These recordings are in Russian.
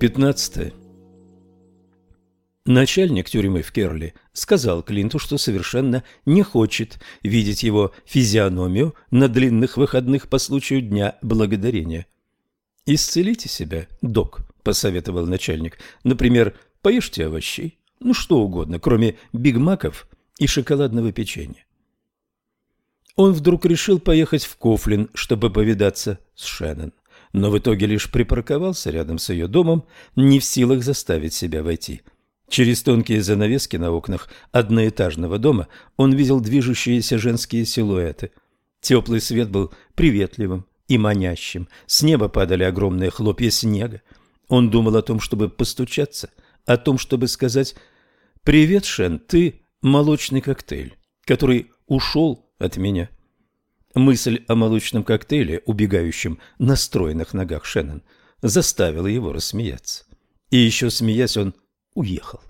15. Начальник тюрьмы в Керли сказал Клинту, что совершенно не хочет видеть его физиономию на длинных выходных по случаю Дня Благодарения. «Исцелите себя, док», – посоветовал начальник. «Например, поешьте овощей, ну что угодно, кроме бигмаков и шоколадного печенья». Он вдруг решил поехать в Кофлин, чтобы повидаться с Шеннон но в итоге лишь припарковался рядом с ее домом, не в силах заставить себя войти. Через тонкие занавески на окнах одноэтажного дома он видел движущиеся женские силуэты. Теплый свет был приветливым и манящим, с неба падали огромные хлопья снега. Он думал о том, чтобы постучаться, о том, чтобы сказать «Привет, Шен, ты молочный коктейль, который ушел от меня». Мысль о молочном коктейле, убегающем на стройных ногах Шеннон, заставила его рассмеяться. И еще смеясь, он уехал.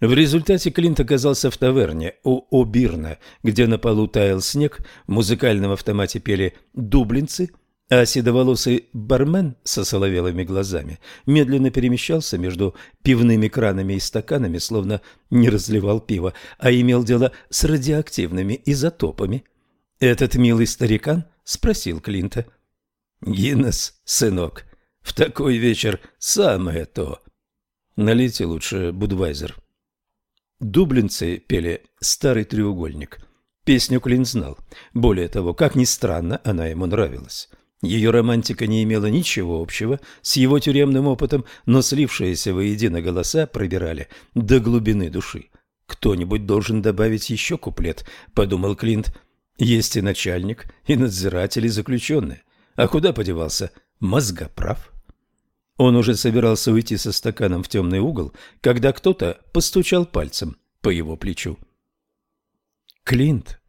В результате Клинт оказался в таверне у О'Бирна, где на полу таял снег, в музыкальном автомате пели «дублинцы», а седоволосый бармен со соловелыми глазами медленно перемещался между пивными кранами и стаканами, словно не разливал пиво, а имел дело с радиоактивными изотопами – этот милый старикан спросил Клинта. «Гиннес, сынок, в такой вечер самое то. Налейте лучше Будвайзер». Дублинцы пели «Старый треугольник». Песню Клинт знал. Более того, как ни странно, она ему нравилась. Ее романтика не имела ничего общего с его тюремным опытом, но слившиеся воедино голоса пробирали до глубины души. «Кто-нибудь должен добавить еще куплет», — подумал Клинт. Есть и начальник, и надзиратель, и заключенные. А куда подевался мозгоправ? Он уже собирался уйти со стаканом в темный угол, когда кто-то постучал пальцем по его плечу. «Клинт!»